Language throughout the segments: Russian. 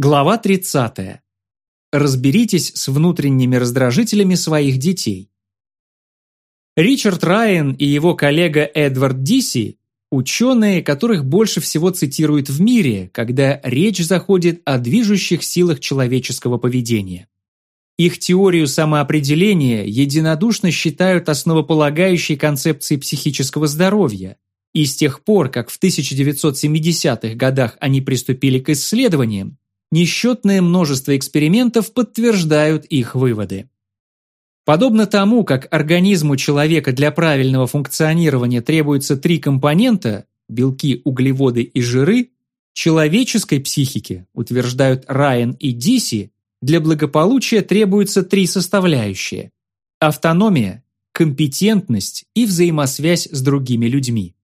Глава 30. Разберитесь с внутренними раздражителями своих детей. Ричард Райан и его коллега Эдвард Диси – ученые, которых больше всего цитируют в мире, когда речь заходит о движущих силах человеческого поведения. Их теорию самоопределения единодушно считают основополагающей концепцией психического здоровья, и с тех пор, как в 1970-х годах они приступили к исследованиям, несчетное множество экспериментов подтверждают их выводы. Подобно тому, как организму человека для правильного функционирования требуются три компонента – белки, углеводы и жиры, человеческой психике, утверждают Райан и Диси, для благополучия требуются три составляющие – автономия, компетентность и взаимосвязь с другими людьми.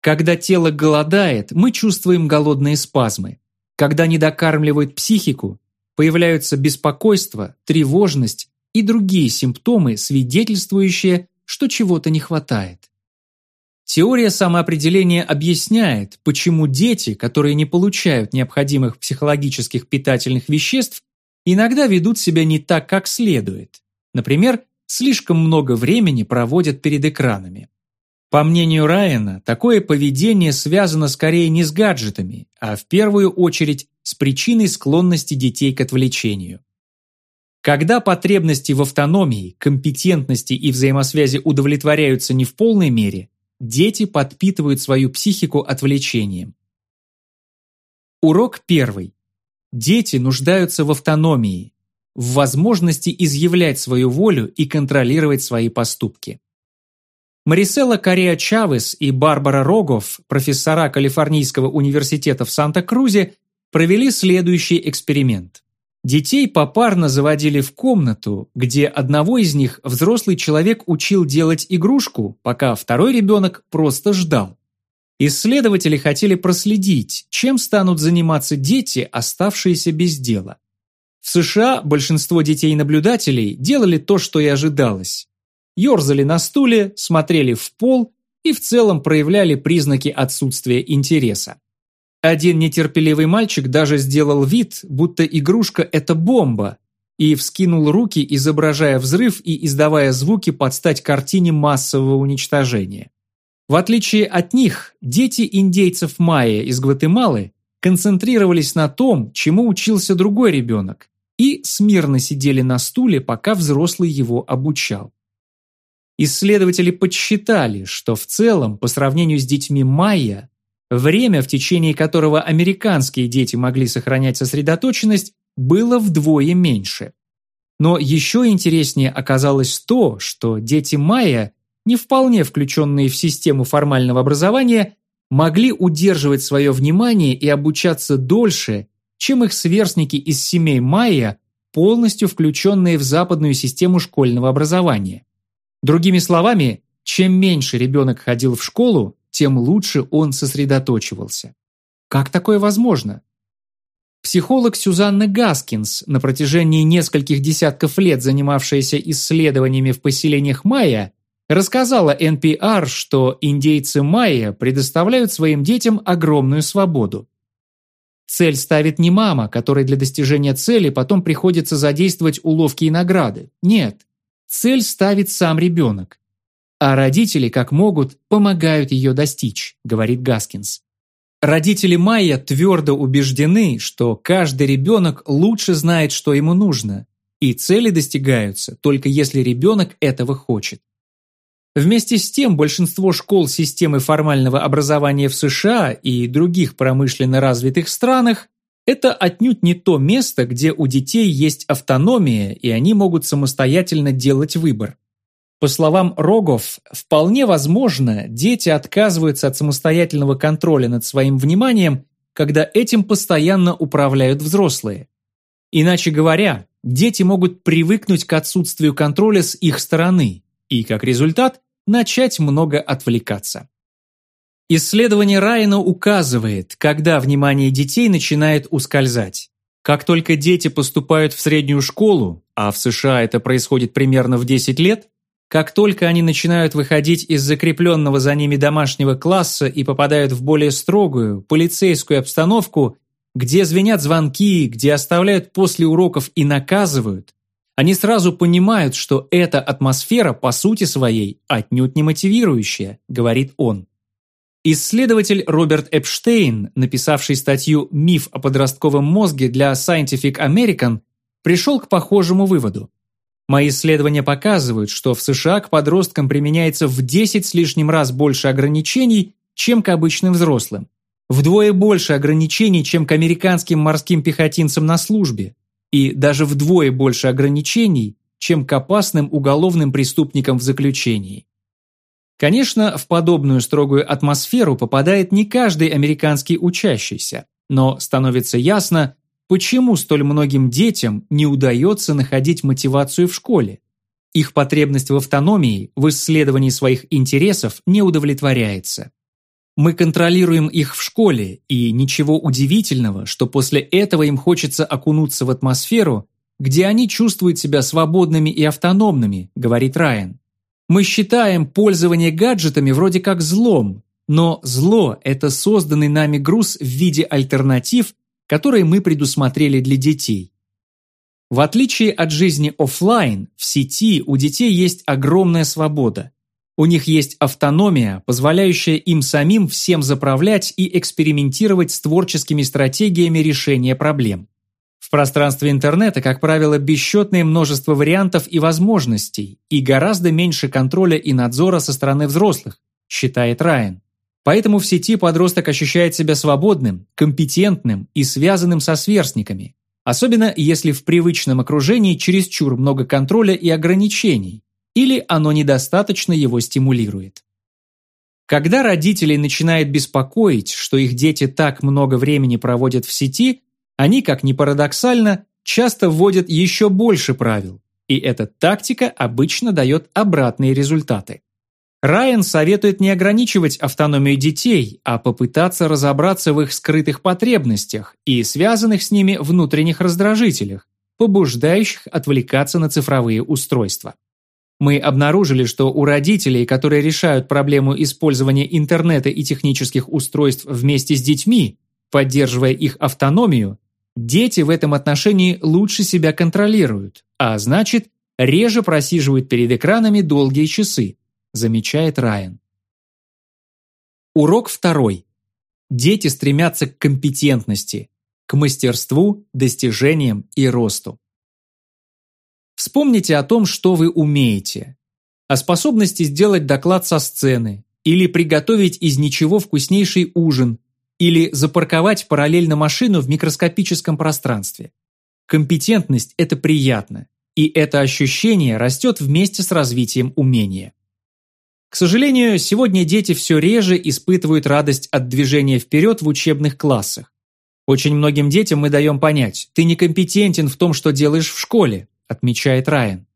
Когда тело голодает, мы чувствуем голодные спазмы. Когда недокармливают психику, появляются беспокойство, тревожность и другие симптомы, свидетельствующие, что чего-то не хватает. Теория самоопределения объясняет, почему дети, которые не получают необходимых психологических питательных веществ, иногда ведут себя не так, как следует. Например, слишком много времени проводят перед экранами. По мнению Райана, такое поведение связано скорее не с гаджетами, а в первую очередь с причиной склонности детей к отвлечению. Когда потребности в автономии, компетентности и взаимосвязи удовлетворяются не в полной мере, дети подпитывают свою психику отвлечением. Урок первый. Дети нуждаются в автономии, в возможности изъявлять свою волю и контролировать свои поступки. Мариселла Корея Чавес и Барбара Рогов, профессора Калифорнийского университета в Санта-Крузе, провели следующий эксперимент. Детей попарно заводили в комнату, где одного из них взрослый человек учил делать игрушку, пока второй ребенок просто ждал. Исследователи хотели проследить, чем станут заниматься дети, оставшиеся без дела. В США большинство детей-наблюдателей делали то, что и ожидалось ерзали на стуле, смотрели в пол и в целом проявляли признаки отсутствия интереса. Один нетерпеливый мальчик даже сделал вид, будто игрушка – это бомба, и вскинул руки, изображая взрыв и издавая звуки под стать картине массового уничтожения. В отличие от них, дети индейцев майя из Гватемалы концентрировались на том, чему учился другой ребенок, и смирно сидели на стуле, пока взрослый его обучал. Исследователи подсчитали, что в целом, по сравнению с детьми майя, время, в течение которого американские дети могли сохранять сосредоточенность, было вдвое меньше. Но еще интереснее оказалось то, что дети майя, не вполне включенные в систему формального образования, могли удерживать свое внимание и обучаться дольше, чем их сверстники из семей майя, полностью включенные в западную систему школьного образования. Другими словами, чем меньше ребенок ходил в школу, тем лучше он сосредоточивался. Как такое возможно? Психолог Сюзанна Гаскинс, на протяжении нескольких десятков лет занимавшаяся исследованиями в поселениях майя, рассказала NPR, что индейцы майя предоставляют своим детям огромную свободу. Цель ставит не мама, которой для достижения цели потом приходится задействовать уловки и награды. Нет. Цель ставит сам ребенок. А родители, как могут, помогают ее достичь, говорит Гаскинс. Родители Майя твердо убеждены, что каждый ребенок лучше знает, что ему нужно, и цели достигаются только если ребенок этого хочет. Вместе с тем, большинство школ системы формального образования в США и других промышленно развитых странах это отнюдь не то место, где у детей есть автономия, и они могут самостоятельно делать выбор. По словам Рогов, вполне возможно, дети отказываются от самостоятельного контроля над своим вниманием, когда этим постоянно управляют взрослые. Иначе говоря, дети могут привыкнуть к отсутствию контроля с их стороны и, как результат, начать много отвлекаться. Исследование Райана указывает, когда внимание детей начинает ускользать. Как только дети поступают в среднюю школу, а в США это происходит примерно в 10 лет, как только они начинают выходить из закрепленного за ними домашнего класса и попадают в более строгую, полицейскую обстановку, где звенят звонки, где оставляют после уроков и наказывают, они сразу понимают, что эта атмосфера по сути своей отнюдь не мотивирующая, говорит он. Исследователь Роберт Эпштейн, написавший статью «Миф о подростковом мозге» для Scientific American, пришел к похожему выводу. Мои исследования показывают, что в США к подросткам применяется в 10 с лишним раз больше ограничений, чем к обычным взрослым. Вдвое больше ограничений, чем к американским морским пехотинцам на службе. И даже вдвое больше ограничений, чем к опасным уголовным преступникам в заключении. Конечно, в подобную строгую атмосферу попадает не каждый американский учащийся, но становится ясно, почему столь многим детям не удается находить мотивацию в школе. Их потребность в автономии, в исследовании своих интересов не удовлетворяется. Мы контролируем их в школе, и ничего удивительного, что после этого им хочется окунуться в атмосферу, где они чувствуют себя свободными и автономными, говорит Райан. Мы считаем пользование гаджетами вроде как злом, но зло – это созданный нами груз в виде альтернатив, которые мы предусмотрели для детей. В отличие от жизни офлайн, в сети у детей есть огромная свобода. У них есть автономия, позволяющая им самим всем заправлять и экспериментировать с творческими стратегиями решения проблем. В пространстве интернета, как правило, бесчетное множество вариантов и возможностей, и гораздо меньше контроля и надзора со стороны взрослых, считает Райан. Поэтому в сети подросток ощущает себя свободным, компетентным и связанным со сверстниками, особенно если в привычном окружении чересчур много контроля и ограничений, или оно недостаточно его стимулирует. Когда родителей начинает беспокоить, что их дети так много времени проводят в сети, они, как ни парадоксально, часто вводят еще больше правил, и эта тактика обычно дает обратные результаты. Райан советует не ограничивать автономию детей, а попытаться разобраться в их скрытых потребностях и связанных с ними внутренних раздражителях, побуждающих отвлекаться на цифровые устройства. Мы обнаружили, что у родителей, которые решают проблему использования интернета и технических устройств вместе с детьми, поддерживая их автономию, дети в этом отношении лучше себя контролируют, а значит, реже просиживают перед экранами долгие часы, замечает Райан. Урок второй. Дети стремятся к компетентности, к мастерству, достижениям и росту. Вспомните о том, что вы умеете. О способности сделать доклад со сцены, или приготовить из ничего вкуснейший ужин, или запарковать параллельно машину в микроскопическом пространстве. Компетентность – это приятно, и это ощущение растет вместе с развитием умения. К сожалению, сегодня дети все реже испытывают радость от движения вперед в учебных классах. Очень многим детям мы даем понять, ты некомпетентен в том, что делаешь в школе, отмечает Райан.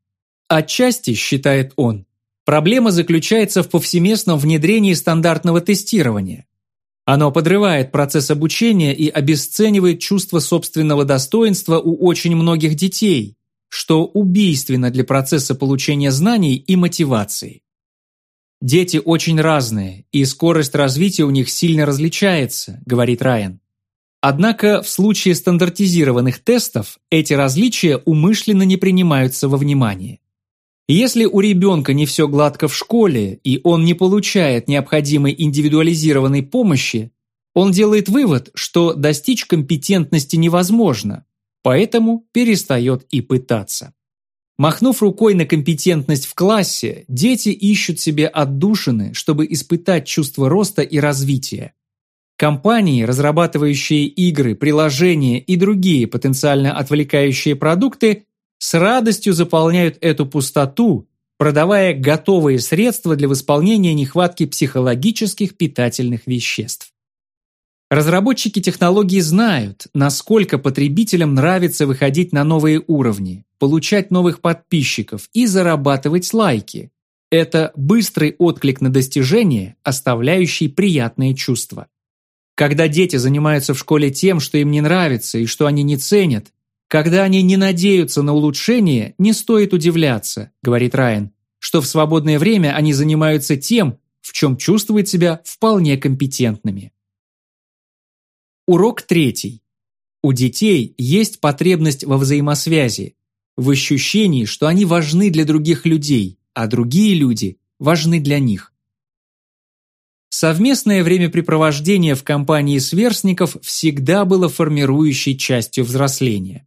Отчасти, считает он, проблема заключается в повсеместном внедрении стандартного тестирования. Оно подрывает процесс обучения и обесценивает чувство собственного достоинства у очень многих детей, что убийственно для процесса получения знаний и мотивации. Дети очень разные, и скорость развития у них сильно различается, говорит Райан. Однако в случае стандартизированных тестов эти различия умышленно не принимаются во внимание. Если у ребенка не все гладко в школе, и он не получает необходимой индивидуализированной помощи, он делает вывод, что достичь компетентности невозможно, поэтому перестает и пытаться. Махнув рукой на компетентность в классе, дети ищут себе отдушины, чтобы испытать чувство роста и развития. Компании, разрабатывающие игры, приложения и другие потенциально отвлекающие продукты, с радостью заполняют эту пустоту, продавая готовые средства для восполнения нехватки психологических питательных веществ. Разработчики технологий знают, насколько потребителям нравится выходить на новые уровни, получать новых подписчиков и зарабатывать лайки. Это быстрый отклик на достижение, оставляющий приятные чувства. Когда дети занимаются в школе тем, что им не нравится и что они не ценят, когда они не надеются на улучшение, не стоит удивляться, говорит Райан, что в свободное время они занимаются тем, в чем чувствуют себя вполне компетентными. Урок третий. У детей есть потребность во взаимосвязи, в ощущении, что они важны для других людей, а другие люди важны для них. Совместное времяпрепровождение в компании сверстников всегда было формирующей частью взросления.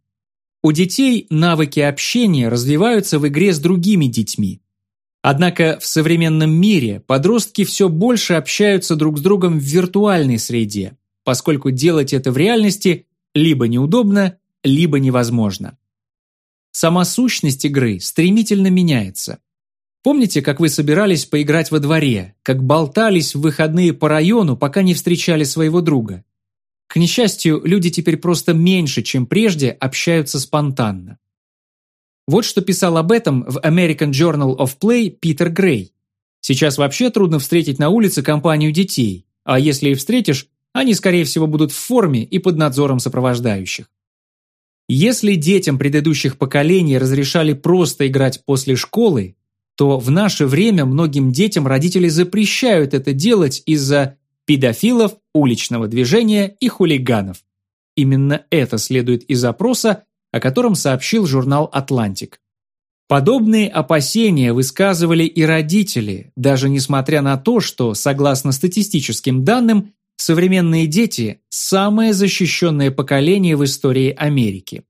У детей навыки общения развиваются в игре с другими детьми. Однако в современном мире подростки все больше общаются друг с другом в виртуальной среде, поскольку делать это в реальности либо неудобно, либо невозможно. Сама сущность игры стремительно меняется. Помните, как вы собирались поиграть во дворе, как болтались в выходные по району, пока не встречали своего друга? К несчастью, люди теперь просто меньше, чем прежде, общаются спонтанно. Вот что писал об этом в American Journal of Play Питер Грей. Сейчас вообще трудно встретить на улице компанию детей, а если и встретишь, они, скорее всего, будут в форме и под надзором сопровождающих. Если детям предыдущих поколений разрешали просто играть после школы, то в наше время многим детям родители запрещают это делать из-за педофилов, уличного движения и хулиганов. Именно это следует из опроса, о котором сообщил журнал «Атлантик». Подобные опасения высказывали и родители, даже несмотря на то, что, согласно статистическим данным, современные дети – самое защищенное поколение в истории Америки.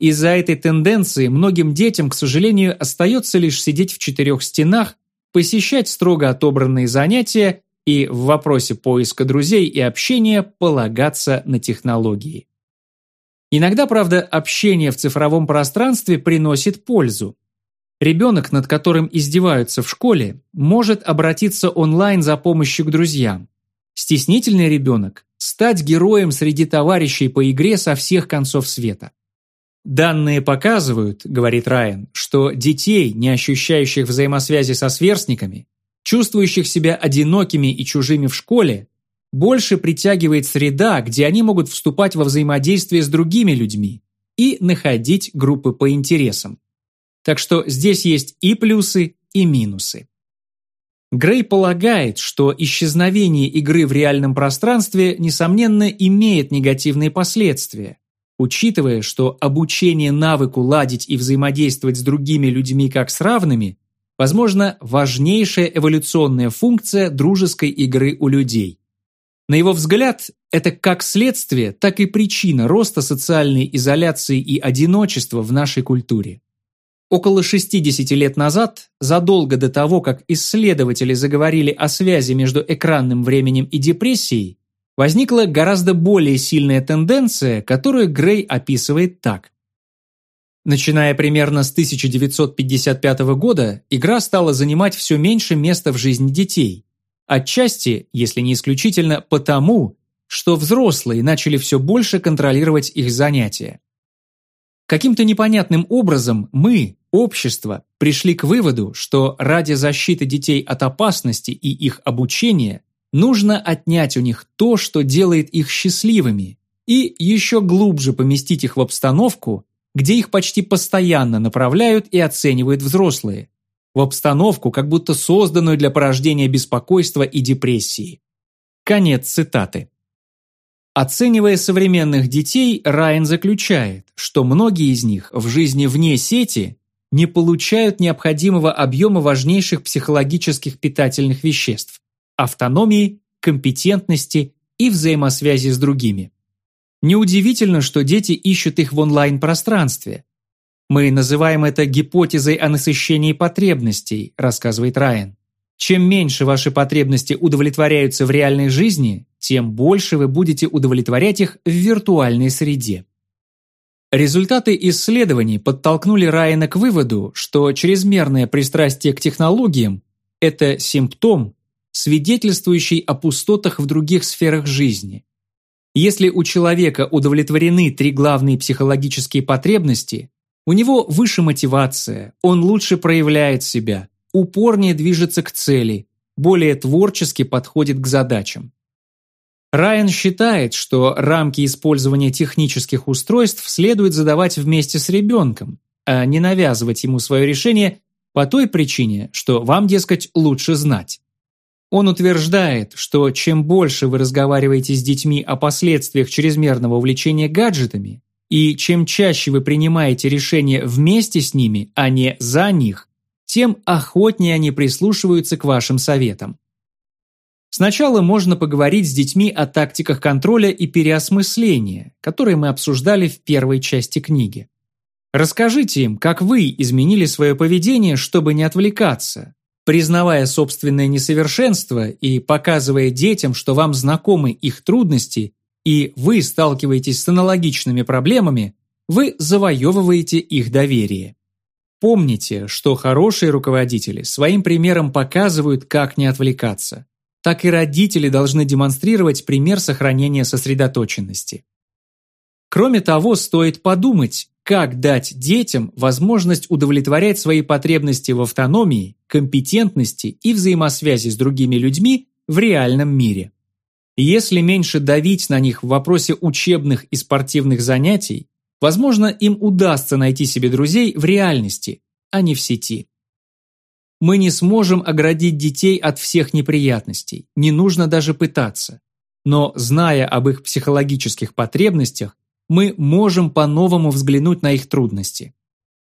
Из-за этой тенденции многим детям, к сожалению, остается лишь сидеть в четырех стенах, посещать строго отобранные занятия и в вопросе поиска друзей и общения полагаться на технологии. Иногда, правда, общение в цифровом пространстве приносит пользу. Ребенок, над которым издеваются в школе, может обратиться онлайн за помощью к друзьям. Стеснительный ребенок – стать героем среди товарищей по игре со всех концов света. Данные показывают, говорит Райан, что детей, не ощущающих взаимосвязи со сверстниками, чувствующих себя одинокими и чужими в школе, больше притягивает среда, где они могут вступать во взаимодействие с другими людьми и находить группы по интересам. Так что здесь есть и плюсы, и минусы. Грей полагает, что исчезновение игры в реальном пространстве, несомненно, имеет негативные последствия, Учитывая, что обучение навыку ладить и взаимодействовать с другими людьми как с равными, возможно, важнейшая эволюционная функция дружеской игры у людей. На его взгляд, это как следствие, так и причина роста социальной изоляции и одиночества в нашей культуре. Около 60 лет назад, задолго до того, как исследователи заговорили о связи между экранным временем и депрессией, возникла гораздо более сильная тенденция, которую Грей описывает так. Начиная примерно с 1955 года, игра стала занимать все меньше места в жизни детей. Отчасти, если не исключительно, потому, что взрослые начали все больше контролировать их занятия. Каким-то непонятным образом мы, общество, пришли к выводу, что ради защиты детей от опасности и их обучения Нужно отнять у них то, что делает их счастливыми, и еще глубже поместить их в обстановку, где их почти постоянно направляют и оценивают взрослые. В обстановку, как будто созданную для порождения беспокойства и депрессии. Конец цитаты. Оценивая современных детей, Райан заключает, что многие из них в жизни вне сети не получают необходимого объема важнейших психологических питательных веществ автономии, компетентности и взаимосвязи с другими. Неудивительно, что дети ищут их в онлайн-пространстве. Мы называем это гипотезой о насыщении потребностей, рассказывает Райан. Чем меньше ваши потребности удовлетворяются в реальной жизни, тем больше вы будете удовлетворять их в виртуальной среде. Результаты исследований подтолкнули Райана к выводу, что чрезмерное пристрастие к технологиям – это симптом, свидетельствующий о пустотах в других сферах жизни. Если у человека удовлетворены три главные психологические потребности, у него выше мотивация, он лучше проявляет себя, упорнее движется к цели, более творчески подходит к задачам. Райан считает, что рамки использования технических устройств следует задавать вместе с ребенком, а не навязывать ему свое решение по той причине, что вам, дескать, лучше знать. Он утверждает, что чем больше вы разговариваете с детьми о последствиях чрезмерного увлечения гаджетами, и чем чаще вы принимаете решения вместе с ними, а не за них, тем охотнее они прислушиваются к вашим советам. Сначала можно поговорить с детьми о тактиках контроля и переосмысления, которые мы обсуждали в первой части книги. Расскажите им, как вы изменили свое поведение, чтобы не отвлекаться, признавая собственное несовершенство и показывая детям, что вам знакомы их трудности и вы сталкиваетесь с аналогичными проблемами, вы завоевываете их доверие. Помните, что хорошие руководители своим примером показывают, как не отвлекаться. Так и родители должны демонстрировать пример сохранения сосредоточенности. Кроме того, стоит подумать, как дать детям возможность удовлетворять свои потребности в автономии, компетентности и взаимосвязи с другими людьми в реальном мире. Если меньше давить на них в вопросе учебных и спортивных занятий, возможно, им удастся найти себе друзей в реальности, а не в сети. Мы не сможем оградить детей от всех неприятностей, не нужно даже пытаться. Но, зная об их психологических потребностях, мы можем по-новому взглянуть на их трудности.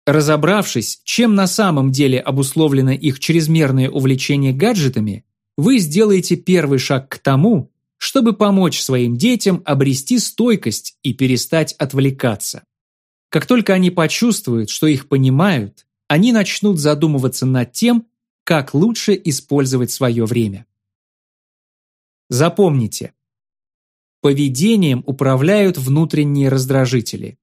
Разобравшись, чем на самом деле обусловлено их чрезмерное увлечение гаджетами, вы сделаете первый шаг к тому, чтобы помочь своим детям обрести стойкость и перестать отвлекаться. Как только они почувствуют, что их понимают, они начнут задумываться над тем, как лучше использовать свое время. Запомните, Поведением управляют внутренние раздражители.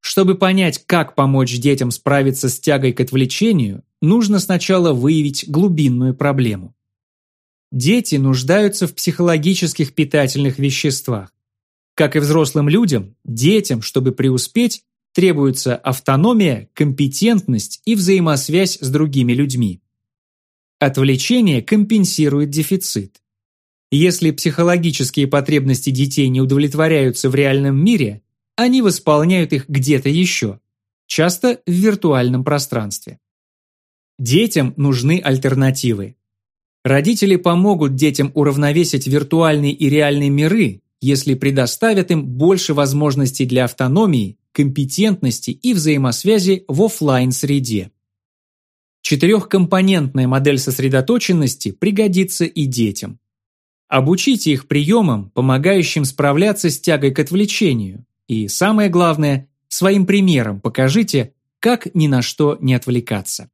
Чтобы понять, как помочь детям справиться с тягой к отвлечению, нужно сначала выявить глубинную проблему. Дети нуждаются в психологических питательных веществах. Как и взрослым людям, детям, чтобы преуспеть, требуется автономия, компетентность и взаимосвязь с другими людьми. Отвлечение компенсирует дефицит. Если психологические потребности детей не удовлетворяются в реальном мире, они восполняют их где-то еще, часто в виртуальном пространстве. Детям нужны альтернативы. Родители помогут детям уравновесить виртуальные и реальные миры, если предоставят им больше возможностей для автономии, компетентности и взаимосвязи в офлайн среде Четырехкомпонентная модель сосредоточенности пригодится и детям. Обучите их приемам, помогающим справляться с тягой к отвлечению. И самое главное, своим примером покажите, как ни на что не отвлекаться.